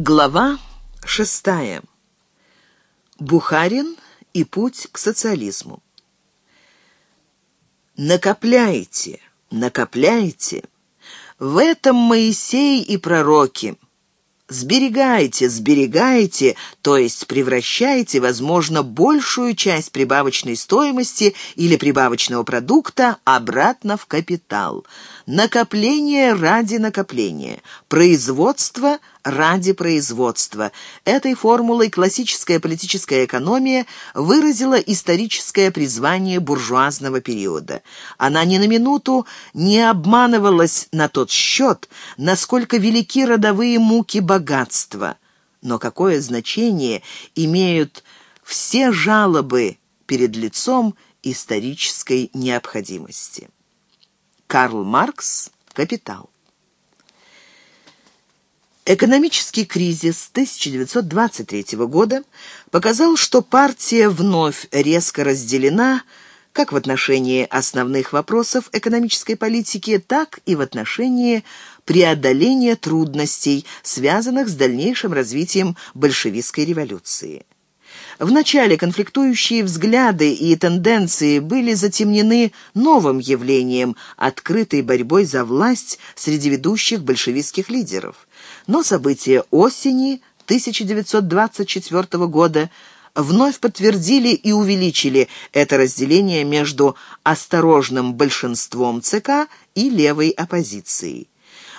Глава шестая. Бухарин и путь к социализму. Накопляйте, накопляйте. В этом Моисей и пророки. Сберегайте, сберегайте, то есть превращайте, возможно, большую часть прибавочной стоимости или прибавочного продукта обратно в капитал. Накопление ради накопления, производство ради производства. Этой формулой классическая политическая экономия выразила историческое призвание буржуазного периода. Она ни на минуту не обманывалась на тот счет, насколько велики родовые муки богатства. Но какое значение имеют все жалобы перед лицом исторической необходимости? Карл Маркс «Капитал». Экономический кризис 1923 года показал, что партия вновь резко разделена как в отношении основных вопросов экономической политики, так и в отношении преодоления трудностей, связанных с дальнейшим развитием большевистской революции. Вначале конфликтующие взгляды и тенденции были затемнены новым явлением – открытой борьбой за власть среди ведущих большевистских лидеров. Но события осени 1924 года вновь подтвердили и увеличили это разделение между осторожным большинством ЦК и левой оппозицией.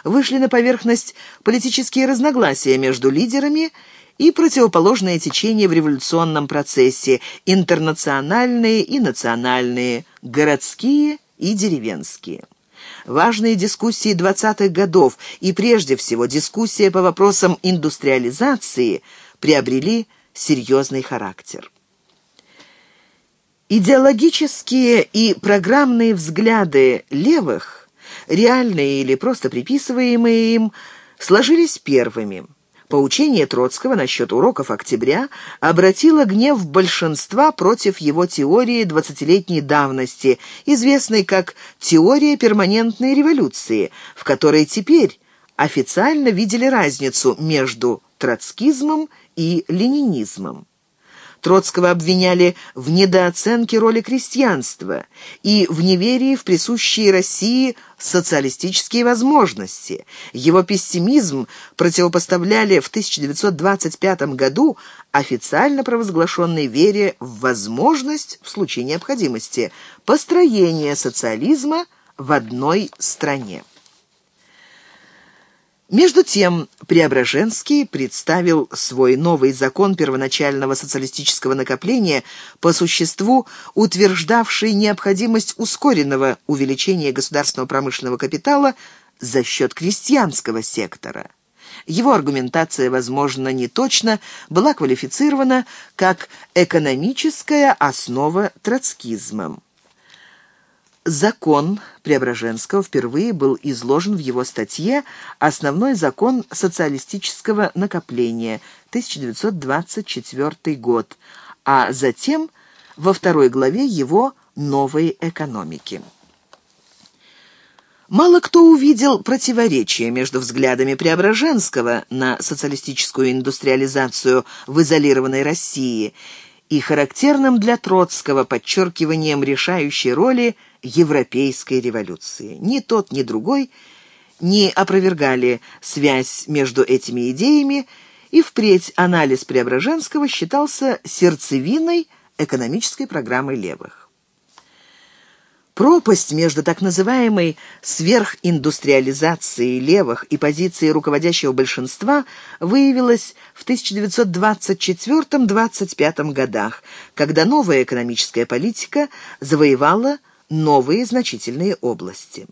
Вышли на поверхность политические разногласия между лидерами и противоположные течения в революционном процессе, интернациональные и национальные, городские и деревенские. Важные дискуссии 20-х годов и прежде всего дискуссия по вопросам индустриализации приобрели серьезный характер. Идеологические и программные взгляды левых, реальные или просто приписываемые им, сложились первыми – Поучение Троцкого насчет уроков октября обратило гнев большинства против его теории двадцатилетней давности, известной как «теория перманентной революции», в которой теперь официально видели разницу между троцкизмом и ленинизмом. Троцкого обвиняли в недооценке роли крестьянства и в неверии в присущие России социалистические возможности. Его пессимизм противопоставляли в 1925 году официально провозглашенной вере в возможность, в случае необходимости, построения социализма в одной стране. Между тем, Преображенский представил свой новый закон первоначального социалистического накопления, по существу утверждавший необходимость ускоренного увеличения государственного промышленного капитала за счет крестьянского сектора. Его аргументация, возможно, не точно, была квалифицирована как экономическая основа троцкизма. Закон Преображенского впервые был изложен в его статье «Основной закон социалистического накопления» 1924 год, а затем во второй главе его «Новой экономики». Мало кто увидел противоречия между взглядами Преображенского на социалистическую индустриализацию в изолированной России и характерным для Троцкого подчеркиванием решающей роли – европейской революции. Ни тот, ни другой не опровергали связь между этими идеями, и впредь анализ Преображенского считался сердцевиной экономической программы левых. Пропасть между так называемой сверхиндустриализацией левых и позицией руководящего большинства выявилась в 1924-25 годах, когда новая экономическая политика завоевала новые значительные области.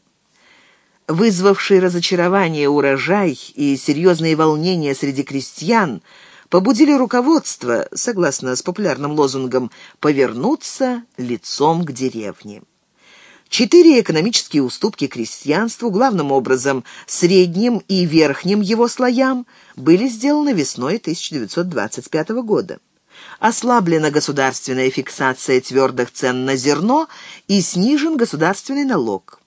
Вызвавший разочарование урожай и серьезные волнения среди крестьян побудили руководство, согласно с популярным лозунгом, повернуться лицом к деревне. Четыре экономические уступки крестьянству, главным образом средним и верхним его слоям, были сделаны весной 1925 года ослаблена государственная фиксация твердых цен на зерно и снижен государственный налог.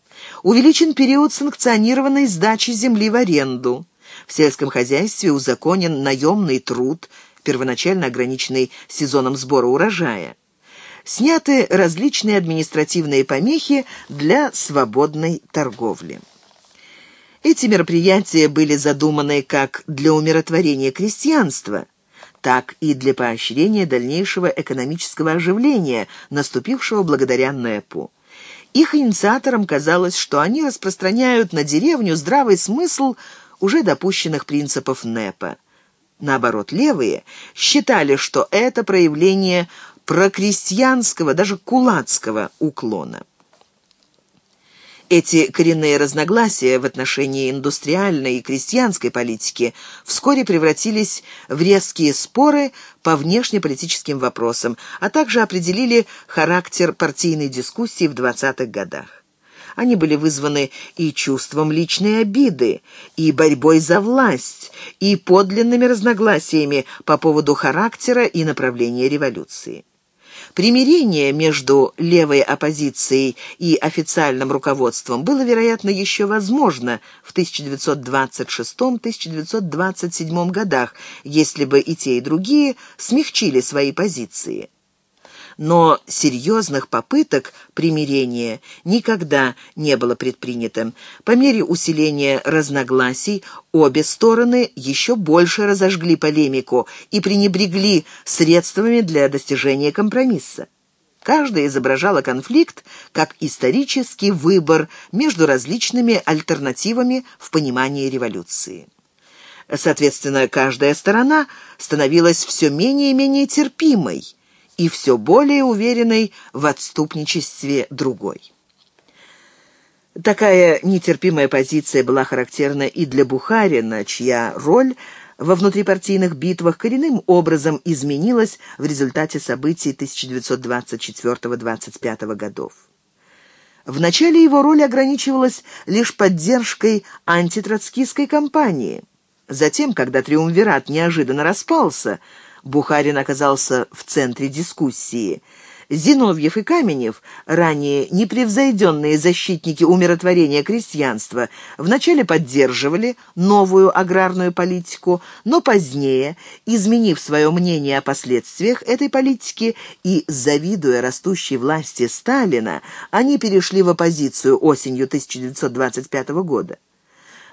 Увеличен период санкционированной сдачи земли в аренду. В сельском хозяйстве узаконен наемный труд, первоначально ограниченный сезоном сбора урожая. Сняты различные административные помехи для свободной торговли. Эти мероприятия были задуманы как для умиротворения крестьянства, так и для поощрения дальнейшего экономического оживления, наступившего благодаря НЭПу. Их инициаторам казалось, что они распространяют на деревню здравый смысл уже допущенных принципов НЭПа. Наоборот, левые считали, что это проявление прокрестьянского, даже кулацкого уклона. Эти коренные разногласия в отношении индустриальной и крестьянской политики вскоре превратились в резкие споры по внешнеполитическим вопросам, а также определили характер партийной дискуссии в 20-х годах. Они были вызваны и чувством личной обиды, и борьбой за власть, и подлинными разногласиями по поводу характера и направления революции. Примирение между левой оппозицией и официальным руководством было, вероятно, еще возможно в 1926-1927 годах, если бы и те, и другие смягчили свои позиции но серьезных попыток примирения никогда не было предпринято. По мере усиления разногласий обе стороны еще больше разожгли полемику и пренебрегли средствами для достижения компромисса. Каждая изображала конфликт как исторический выбор между различными альтернативами в понимании революции. Соответственно, каждая сторона становилась все менее и менее терпимой – и все более уверенной в отступничестве другой. Такая нетерпимая позиция была характерна и для Бухарина, чья роль во внутрипартийных битвах коренным образом изменилась в результате событий 1924-25 годов. Вначале его роль ограничивалась лишь поддержкой антитроцкистской кампании. Затем, когда триумвират неожиданно распался – Бухарин оказался в центре дискуссии. Зиновьев и Каменев, ранее непревзойденные защитники умиротворения крестьянства, вначале поддерживали новую аграрную политику, но позднее, изменив свое мнение о последствиях этой политики и завидуя растущей власти Сталина, они перешли в оппозицию осенью 1925 года.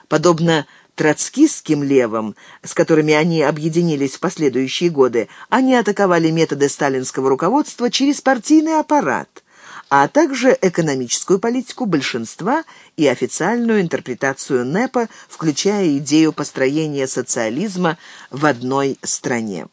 Подобно троцкистским левым, с которыми они объединились в последующие годы, они атаковали методы сталинского руководства через партийный аппарат, а также экономическую политику большинства и официальную интерпретацию НЭПа, включая идею построения социализма в одной стране.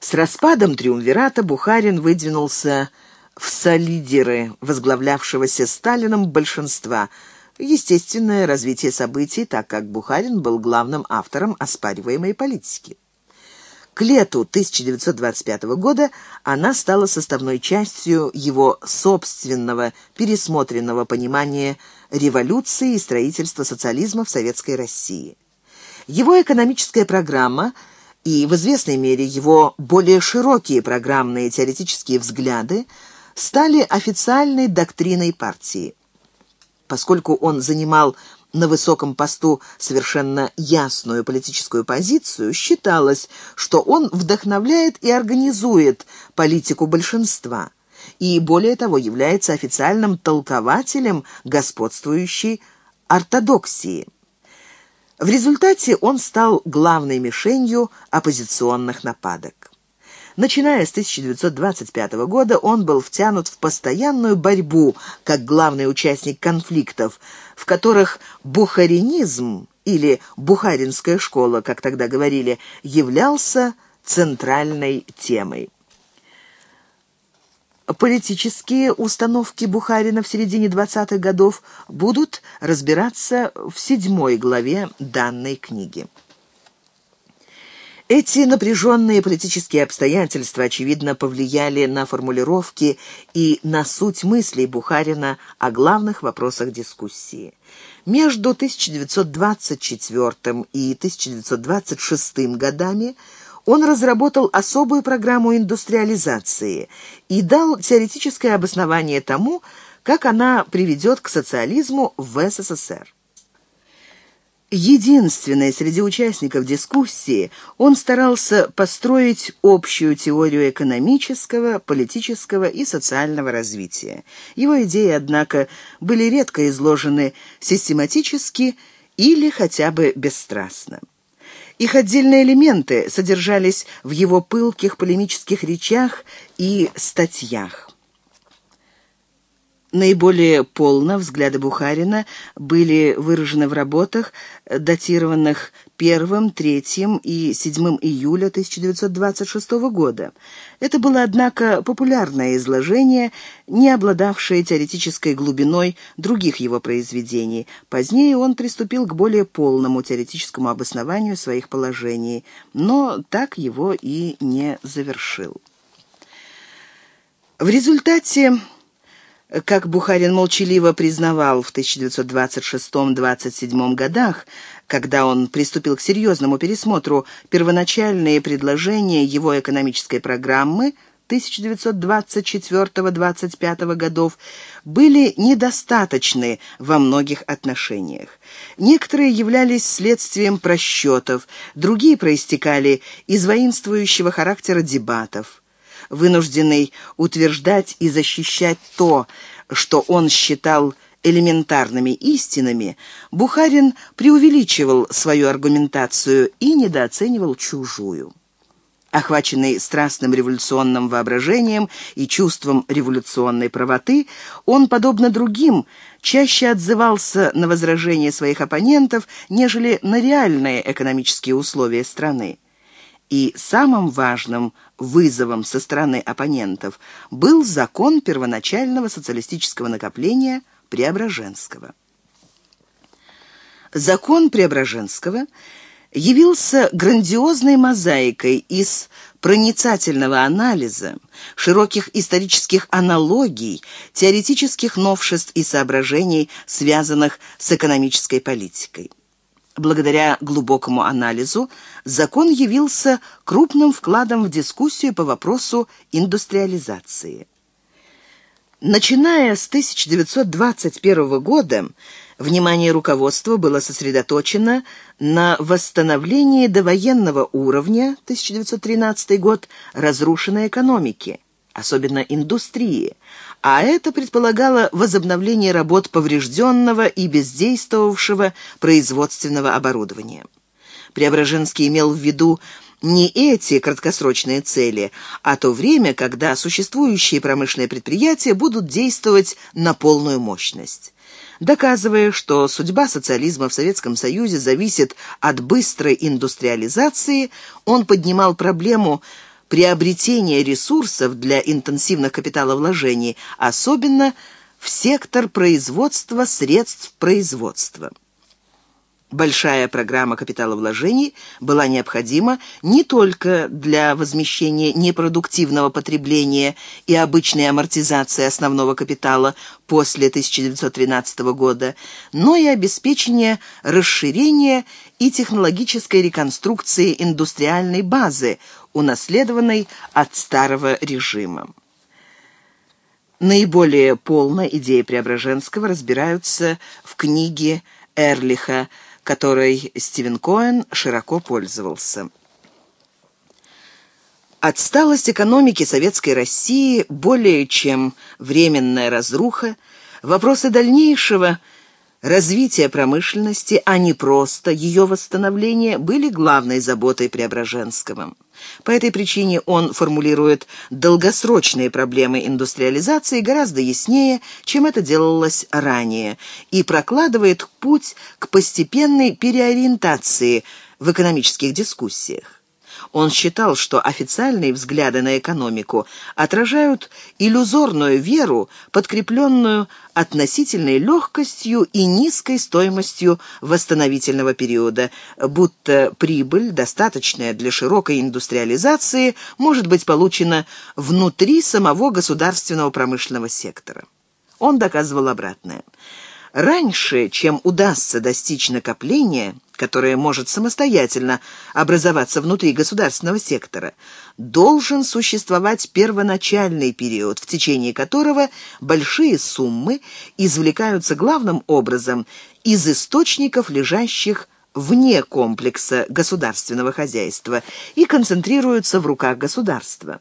С распадом триумвирата Бухарин выдвинулся в солидеры возглавлявшегося Сталином большинства – естественное развитие событий, так как Бухарин был главным автором оспариваемой политики. К лету 1925 года она стала составной частью его собственного пересмотренного понимания революции и строительства социализма в Советской России. Его экономическая программа и в известной мере его более широкие программные теоретические взгляды стали официальной доктриной партии. Поскольку он занимал на высоком посту совершенно ясную политическую позицию, считалось, что он вдохновляет и организует политику большинства и, более того, является официальным толкователем господствующей ортодоксии. В результате он стал главной мишенью оппозиционных нападок. Начиная с 1925 года он был втянут в постоянную борьбу как главный участник конфликтов, в которых бухаринизм или бухаринская школа, как тогда говорили, являлся центральной темой. Политические установки Бухарина в середине 20-х годов будут разбираться в седьмой главе данной книги. Эти напряженные политические обстоятельства, очевидно, повлияли на формулировки и на суть мыслей Бухарина о главных вопросах дискуссии. Между 1924 и 1926 годами он разработал особую программу индустриализации и дал теоретическое обоснование тому, как она приведет к социализму в СССР. Единственный среди участников дискуссии, он старался построить общую теорию экономического, политического и социального развития. Его идеи, однако, были редко изложены систематически или хотя бы бесстрастно. Их отдельные элементы содержались в его пылких полемических речах и статьях. Наиболее полно взгляды Бухарина были выражены в работах, датированных 1, 3 и 7 июля 1926 года. Это было, однако, популярное изложение, не обладавшее теоретической глубиной других его произведений. Позднее он приступил к более полному теоретическому обоснованию своих положений, но так его и не завершил. В результате как Бухарин молчаливо признавал в 1926-27 годах, когда он приступил к серьезному пересмотру, первоначальные предложения его экономической программы 1924-25 годов были недостаточны во многих отношениях. Некоторые являлись следствием просчетов, другие проистекали из воинствующего характера дебатов вынужденный утверждать и защищать то, что он считал элементарными истинами, Бухарин преувеличивал свою аргументацию и недооценивал чужую. Охваченный страстным революционным воображением и чувством революционной правоты, он, подобно другим, чаще отзывался на возражения своих оппонентов, нежели на реальные экономические условия страны. И самым важным вызовом со стороны оппонентов был закон первоначального социалистического накопления Преображенского. Закон Преображенского явился грандиозной мозаикой из проницательного анализа, широких исторических аналогий, теоретических новшеств и соображений, связанных с экономической политикой. Благодаря глубокому анализу закон явился крупным вкладом в дискуссию по вопросу индустриализации. Начиная с 1921 года, внимание руководства было сосредоточено на восстановлении довоенного уровня 1913 год разрушенной экономики, особенно индустрии, а это предполагало возобновление работ поврежденного и бездействовавшего производственного оборудования. Преображенский имел в виду не эти краткосрочные цели, а то время, когда существующие промышленные предприятия будут действовать на полную мощность. Доказывая, что судьба социализма в Советском Союзе зависит от быстрой индустриализации, он поднимал проблему приобретения ресурсов для интенсивных капиталовложений, особенно в сектор производства средств производства. Большая программа капиталовложений была необходима не только для возмещения непродуктивного потребления и обычной амортизации основного капитала после 1913 года, но и обеспечения расширения и технологической реконструкции индустриальной базы, унаследованной от старого режима. Наиболее полно идеи Преображенского разбираются в книге Эрлиха которой Стивен Коэн широко пользовался. Отсталость экономики Советской России более чем временная разруха, вопросы дальнейшего – Развитие промышленности, а не просто ее восстановление, были главной заботой Преображенского. По этой причине он формулирует долгосрочные проблемы индустриализации гораздо яснее, чем это делалось ранее, и прокладывает путь к постепенной переориентации в экономических дискуссиях. Он считал, что официальные взгляды на экономику отражают иллюзорную веру, подкрепленную относительной легкостью и низкой стоимостью восстановительного периода, будто прибыль, достаточная для широкой индустриализации, может быть получена внутри самого государственного промышленного сектора. Он доказывал обратное. Раньше, чем удастся достичь накопления – которое может самостоятельно образоваться внутри государственного сектора, должен существовать первоначальный период, в течение которого большие суммы извлекаются главным образом из источников, лежащих вне комплекса государственного хозяйства и концентрируются в руках государства.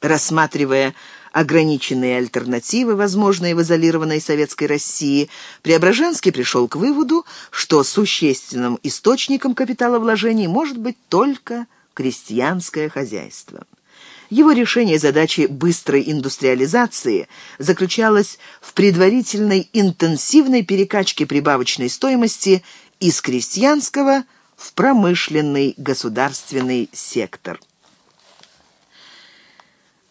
Рассматривая ограниченные альтернативы, возможные в изолированной советской России, Преображенский пришел к выводу, что существенным источником капиталовложений может быть только крестьянское хозяйство. Его решение задачи быстрой индустриализации заключалось в предварительной интенсивной перекачке прибавочной стоимости из крестьянского в промышленный государственный сектор.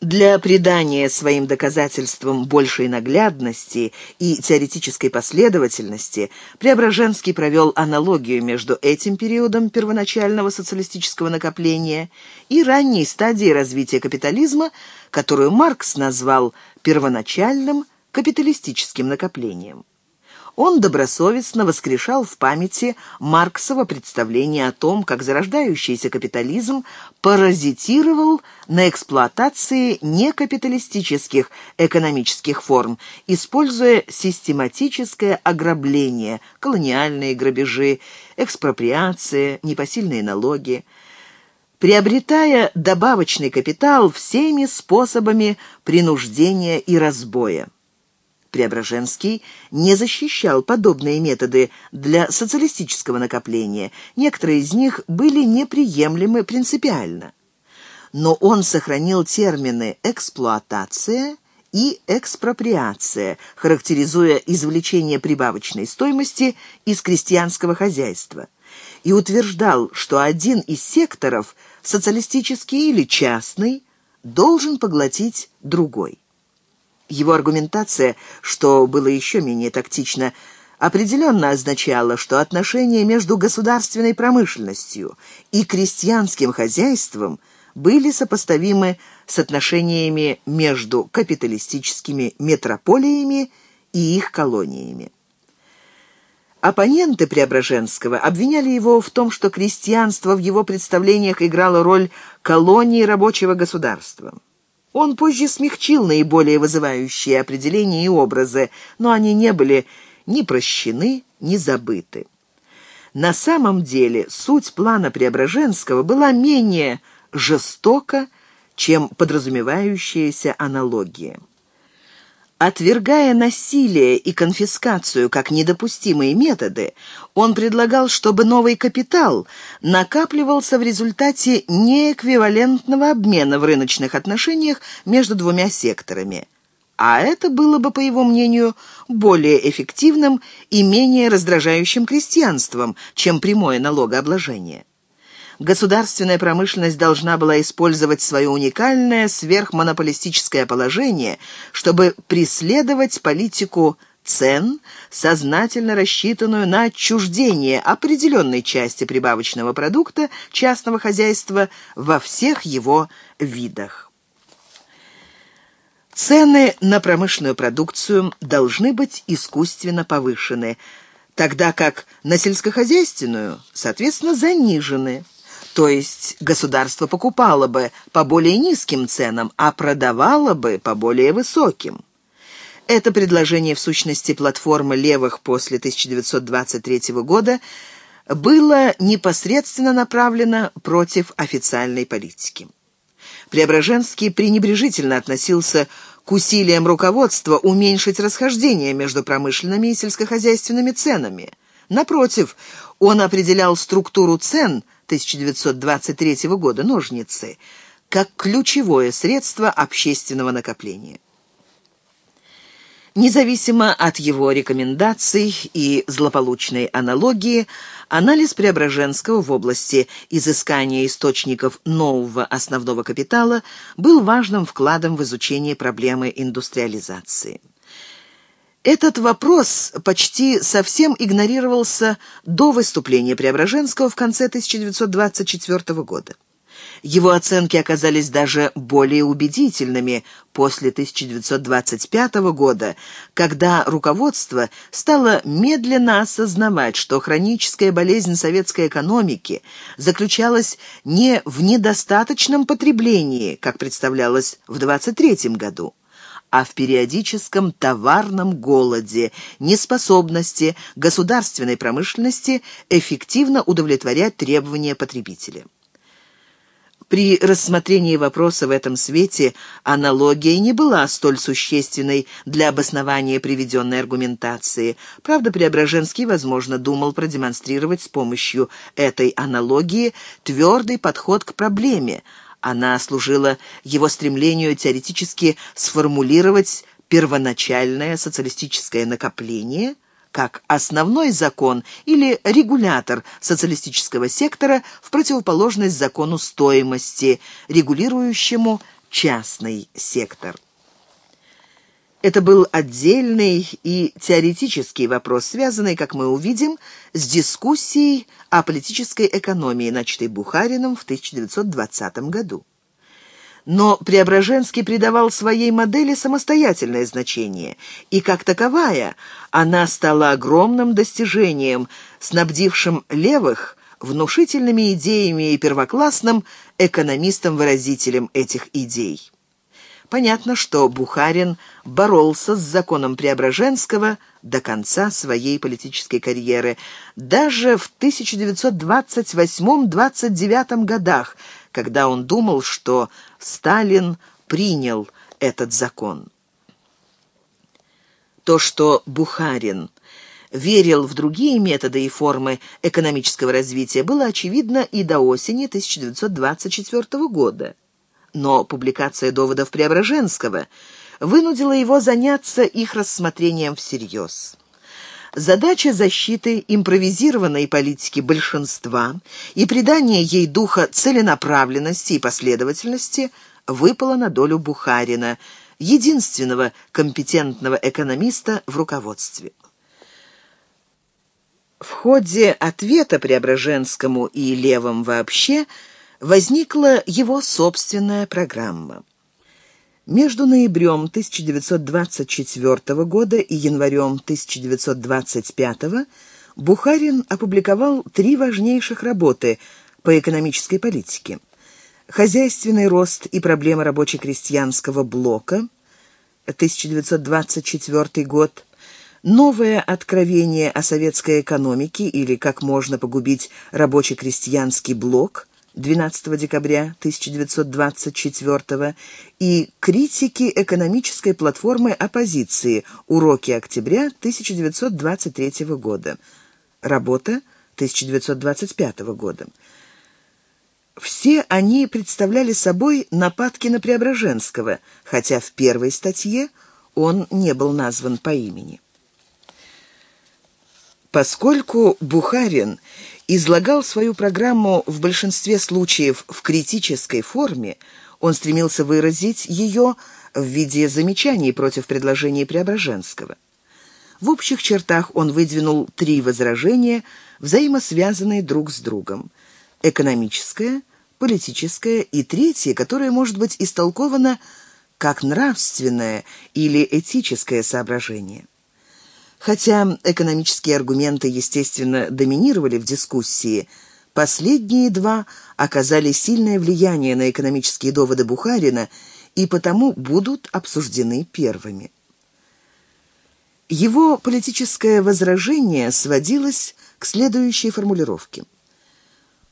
Для придания своим доказательствам большей наглядности и теоретической последовательности Преображенский провел аналогию между этим периодом первоначального социалистического накопления и ранней стадией развития капитализма, которую Маркс назвал первоначальным капиталистическим накоплением он добросовестно воскрешал в памяти Марксово представление о том, как зарождающийся капитализм паразитировал на эксплуатации некапиталистических экономических форм, используя систематическое ограбление, колониальные грабежи, экспроприация, непосильные налоги, приобретая добавочный капитал всеми способами принуждения и разбоя. Преображенский не защищал подобные методы для социалистического накопления. Некоторые из них были неприемлемы принципиально. Но он сохранил термины «эксплуатация» и «экспроприация», характеризуя извлечение прибавочной стоимости из крестьянского хозяйства, и утверждал, что один из секторов, социалистический или частный, должен поглотить другой. Его аргументация, что было еще менее тактично, определенно означала, что отношения между государственной промышленностью и крестьянским хозяйством были сопоставимы с отношениями между капиталистическими метрополиями и их колониями. Оппоненты Преображенского обвиняли его в том, что крестьянство в его представлениях играло роль колонии рабочего государства. Он позже смягчил наиболее вызывающие определения и образы, но они не были ни прощены, ни забыты. На самом деле суть плана Преображенского была менее жестока, чем подразумевающаяся аналогия. Отвергая насилие и конфискацию как недопустимые методы, он предлагал, чтобы новый капитал накапливался в результате неэквивалентного обмена в рыночных отношениях между двумя секторами. А это было бы, по его мнению, более эффективным и менее раздражающим крестьянством, чем прямое налогообложение государственная промышленность должна была использовать свое уникальное сверхмонополистическое положение, чтобы преследовать политику цен, сознательно рассчитанную на отчуждение определенной части прибавочного продукта частного хозяйства во всех его видах. Цены на промышленную продукцию должны быть искусственно повышены, тогда как на сельскохозяйственную, соответственно, занижены. То есть государство покупало бы по более низким ценам, а продавало бы по более высоким. Это предложение, в сущности, платформы левых после 1923 года было непосредственно направлено против официальной политики. Преображенский пренебрежительно относился к усилиям руководства уменьшить расхождение между промышленными и сельскохозяйственными ценами. Напротив, он определял структуру цен – 1923 года «Ножницы» как ключевое средство общественного накопления. Независимо от его рекомендаций и злополучной аналогии, анализ Преображенского в области изыскания источников нового основного капитала был важным вкладом в изучение проблемы индустриализации. Этот вопрос почти совсем игнорировался до выступления Преображенского в конце 1924 года. Его оценки оказались даже более убедительными после 1925 года, когда руководство стало медленно осознавать, что хроническая болезнь советской экономики заключалась не в недостаточном потреблении, как представлялось в 1923 году, а в периодическом товарном голоде, неспособности государственной промышленности эффективно удовлетворять требования потребителя. При рассмотрении вопроса в этом свете аналогия не была столь существенной для обоснования приведенной аргументации. Правда, Преображенский, возможно, думал продемонстрировать с помощью этой аналогии твердый подход к проблеме. Она служила его стремлению теоретически сформулировать первоначальное социалистическое накопление – как основной закон или регулятор социалистического сектора в противоположность закону стоимости, регулирующему частный сектор. Это был отдельный и теоретический вопрос, связанный, как мы увидим, с дискуссией о политической экономии, начатой Бухарином в 1920 году но Преображенский придавал своей модели самостоятельное значение, и как таковая она стала огромным достижением, снабдившим левых внушительными идеями и первоклассным экономистом-выразителем этих идей. Понятно, что Бухарин боролся с законом Преображенского до конца своей политической карьеры. Даже в 1928-29 годах когда он думал, что Сталин принял этот закон. То, что Бухарин верил в другие методы и формы экономического развития, было очевидно и до осени 1924 года. Но публикация доводов Преображенского вынудила его заняться их рассмотрением всерьез. Задача защиты импровизированной политики большинства и придания ей духа целенаправленности и последовательности выпала на долю Бухарина, единственного компетентного экономиста в руководстве. В ходе ответа Преображенскому и Левым вообще возникла его собственная программа. Между ноябрем 1924 года и январем 1925 Бухарин опубликовал три важнейших работы по экономической политике. «Хозяйственный рост и проблемы рабоче-крестьянского блока», 1924 год, «Новое откровение о советской экономике» или «Как можно погубить рабоче-крестьянский блок», 12 декабря 1924 и критики экономической платформы оппозиции «Уроки октября 1923 года». Работа 1925 года. Все они представляли собой нападки на Преображенского, хотя в первой статье он не был назван по имени. Поскольку Бухарин излагал свою программу в большинстве случаев в критической форме, он стремился выразить ее в виде замечаний против предложений Преображенского. В общих чертах он выдвинул три возражения, взаимосвязанные друг с другом. Экономическое, политическое и третье, которое может быть истолковано как нравственное или этическое соображение. Хотя экономические аргументы, естественно, доминировали в дискуссии, последние два оказали сильное влияние на экономические доводы Бухарина и потому будут обсуждены первыми. Его политическое возражение сводилось к следующей формулировке.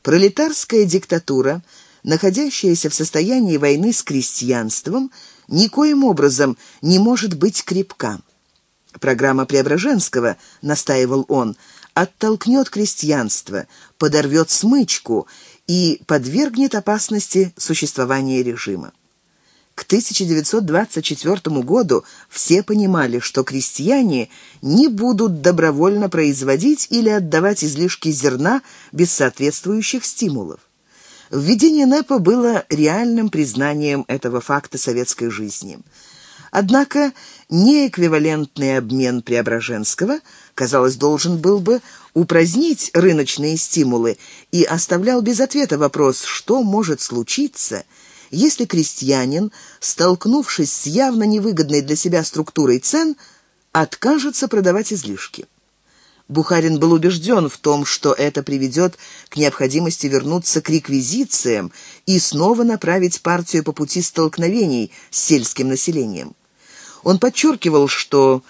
Пролетарская диктатура, находящаяся в состоянии войны с крестьянством, никоим образом не может быть крепка. Программа Преображенского, настаивал он, оттолкнет крестьянство, подорвет смычку и подвергнет опасности существования режима. К 1924 году все понимали, что крестьяне не будут добровольно производить или отдавать излишки зерна без соответствующих стимулов. Введение НЭПа было реальным признанием этого факта советской жизни – Однако неэквивалентный обмен Преображенского, казалось, должен был бы упразднить рыночные стимулы и оставлял без ответа вопрос, что может случиться, если крестьянин, столкнувшись с явно невыгодной для себя структурой цен, откажется продавать излишки. Бухарин был убежден в том, что это приведет к необходимости вернуться к реквизициям и снова направить партию по пути столкновений с сельским населением. Он подчеркивал, что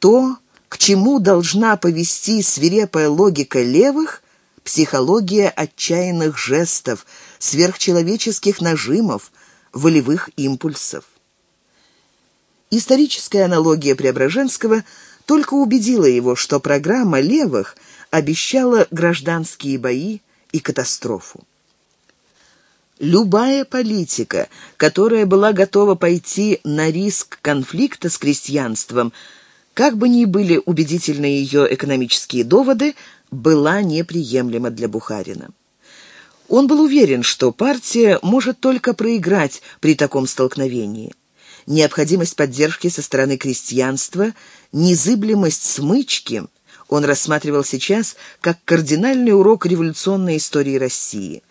то, к чему должна повести свирепая логика левых, психология отчаянных жестов, сверхчеловеческих нажимов, волевых импульсов. Историческая аналогия Преображенского только убедила его, что программа левых обещала гражданские бои и катастрофу. Любая политика, которая была готова пойти на риск конфликта с крестьянством, как бы ни были убедительны ее экономические доводы, была неприемлема для Бухарина. Он был уверен, что партия может только проиграть при таком столкновении. Необходимость поддержки со стороны крестьянства, незыблемость смычки он рассматривал сейчас как кардинальный урок революционной истории России.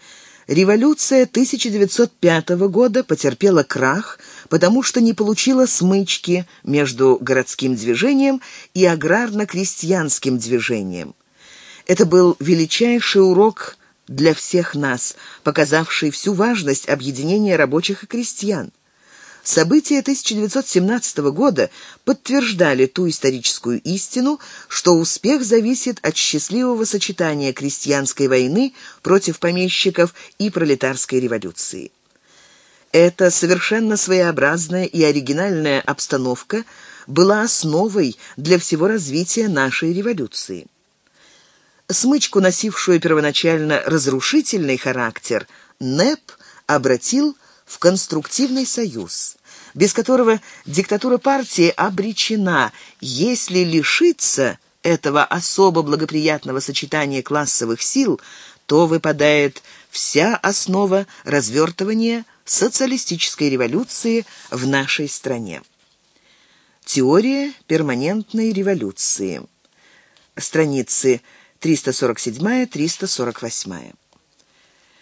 Революция 1905 года потерпела крах, потому что не получила смычки между городским движением и аграрно-крестьянским движением. Это был величайший урок для всех нас, показавший всю важность объединения рабочих и крестьян. События 1917 года подтверждали ту историческую истину, что успех зависит от счастливого сочетания крестьянской войны против помещиков и пролетарской революции. Эта совершенно своеобразная и оригинальная обстановка была основой для всего развития нашей революции. Смычку, носившую первоначально разрушительный характер, НЭП обратил в конструктивный союз, без которого диктатура партии обречена, если лишиться этого особо благоприятного сочетания классовых сил, то выпадает вся основа развертывания социалистической революции в нашей стране. Теория перманентной революции. Страницы 347-348.